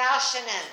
Yashanan